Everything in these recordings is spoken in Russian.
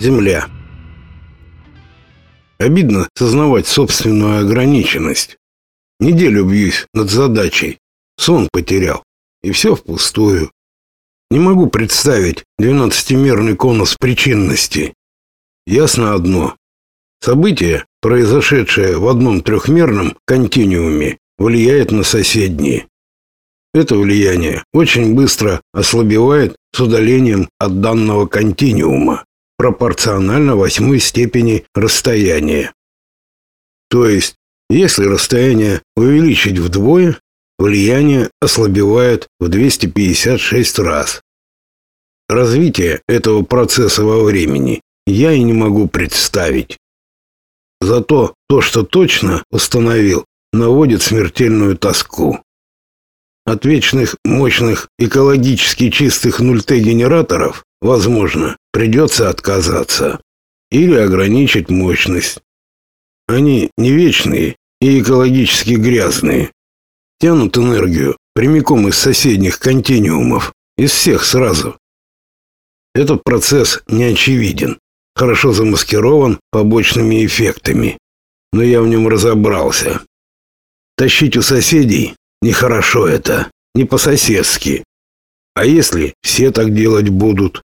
Земля. Обидно сознавать собственную ограниченность. Неделю бьюсь над задачей. Сон потерял. И все впустую. Не могу представить двенадцатимерный конус причинности. Ясно одно. Событие, произошедшее в одном трехмерном континууме, влияет на соседние. Это влияние очень быстро ослабевает с удалением от данного континуума, пропорционально восьмой степени расстояния. То есть, если расстояние увеличить вдвое, влияние ослабевает в 256 раз. Развитие этого процесса во времени я и не могу представить. Зато то, что точно установил, наводит смертельную тоску. От вечных, мощных, экологически чистых 0Т-генераторов, возможно, придется отказаться или ограничить мощность. Они не вечные и экологически грязные. Тянут энергию прямиком из соседних континуумов, из всех сразу. Этот процесс не очевиден, хорошо замаскирован побочными эффектами, но я в нем разобрался. Тащить у соседей нехорошо это, не по-соседски. А если все так делать будут?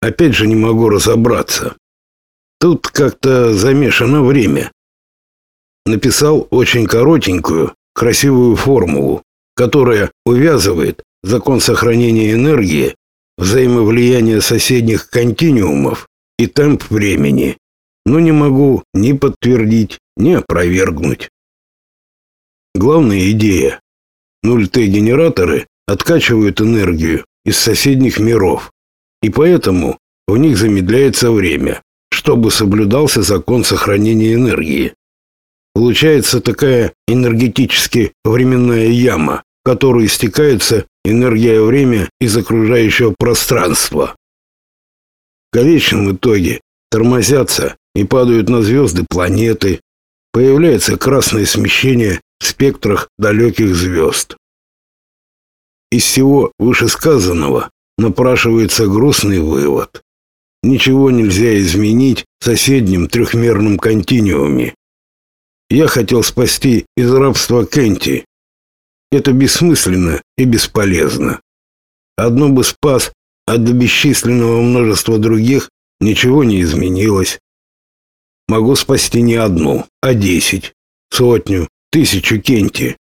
Опять же не могу разобраться. Тут как-то замешано время. Написал очень коротенькую, красивую формулу, которая увязывает закон сохранения энергии, взаимовлияние соседних континуумов и темп времени, но не могу ни подтвердить, ни опровергнуть. Главная идея. 0Т-генераторы откачивают энергию из соседних миров, и поэтому в них замедляется время, чтобы соблюдался закон сохранения энергии. Получается такая энергетически временная яма, в которую стекается энергия время из окружающего пространства. В конечном итоге тормозятся и падают на звезды планеты, появляется красное смещение в спектрах далеких звезд. Из всего вышесказанного напрашивается грустный вывод. Ничего нельзя изменить в соседнем трехмерном континууме. Я хотел спасти из рабства Кенти. Это бессмысленно и бесполезно. Одно бы спас, а до бесчисленного множества других ничего не изменилось. Могу спасти не одну, а десять, сотню, тысячу Кенти.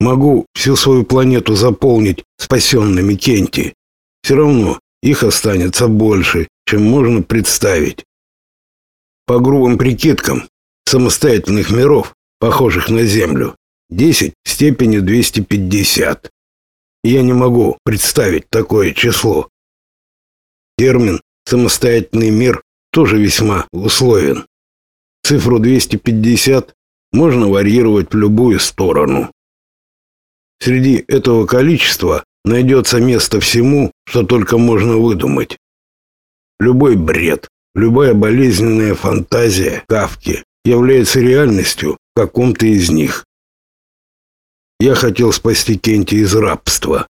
Могу всю свою планету заполнить спасенными Кенти. Все равно их останется больше, чем можно представить. По грубым прикидкам, самостоятельных миров, похожих на Землю, 10 в степени 250. Я не могу представить такое число. Термин «самостоятельный мир» тоже весьма условен. Цифру 250 можно варьировать в любую сторону. Среди этого количества найдется место всему, что только можно выдумать. Любой бред, любая болезненная фантазия Кавки является реальностью в каком-то из них. Я хотел спасти Кенти из рабства.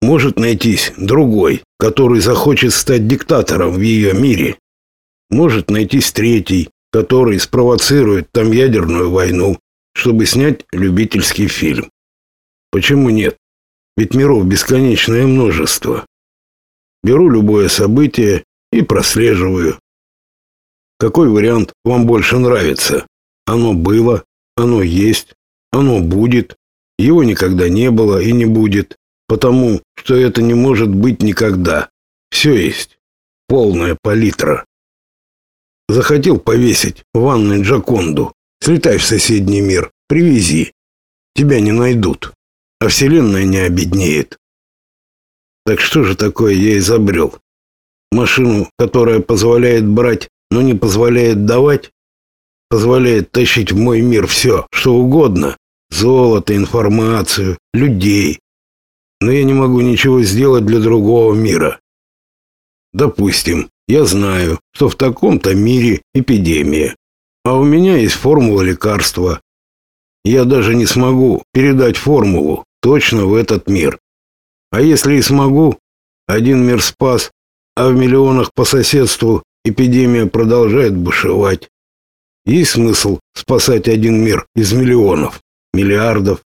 Может найтись другой, который захочет стать диктатором в ее мире. Может найтись третий, который спровоцирует там ядерную войну, чтобы снять любительский фильм. Почему нет? Ведь миров бесконечное множество. Беру любое событие и прослеживаю. Какой вариант вам больше нравится? Оно было, оно есть, оно будет. Его никогда не было и не будет, потому что это не может быть никогда. Все есть. Полная палитра. Захотел повесить в ванной Джаконду. Слетай в соседний мир, привези. Тебя не найдут, а вселенная не обеднеет. Так что же такое я изобрел? Машину, которая позволяет брать, но не позволяет давать? Позволяет тащить в мой мир все, что угодно. Золото, информацию, людей. Но я не могу ничего сделать для другого мира. Допустим, я знаю, что в таком-то мире эпидемия, а у меня есть формула лекарства. Я даже не смогу передать формулу точно в этот мир. А если и смогу, один мир спас, а в миллионах по соседству эпидемия продолжает бушевать. Есть смысл спасать один мир из миллионов, миллиардов?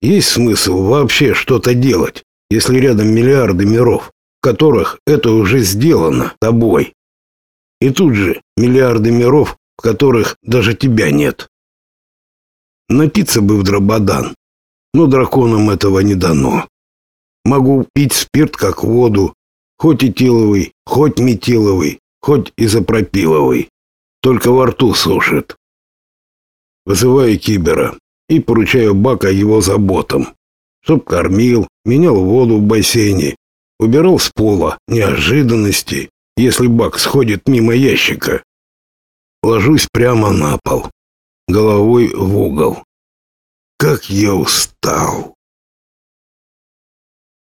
Есть смысл вообще что-то делать, если рядом миллиарды миров, в которых это уже сделано тобой? И тут же миллиарды миров, в которых даже тебя нет. Напиться бы в дрободан, но драконам этого не дано. Могу пить спирт как воду, хоть этиловый, хоть метиловый, хоть изопропиловый, только во рту сушит. Вызываю кибера и поручаю Бака его заботам, чтоб кормил, менял воду в бассейне, убирал с пола неожиданности, если Бак сходит мимо ящика. Ложусь прямо на пол, головой в угол. Как я устал! Natal.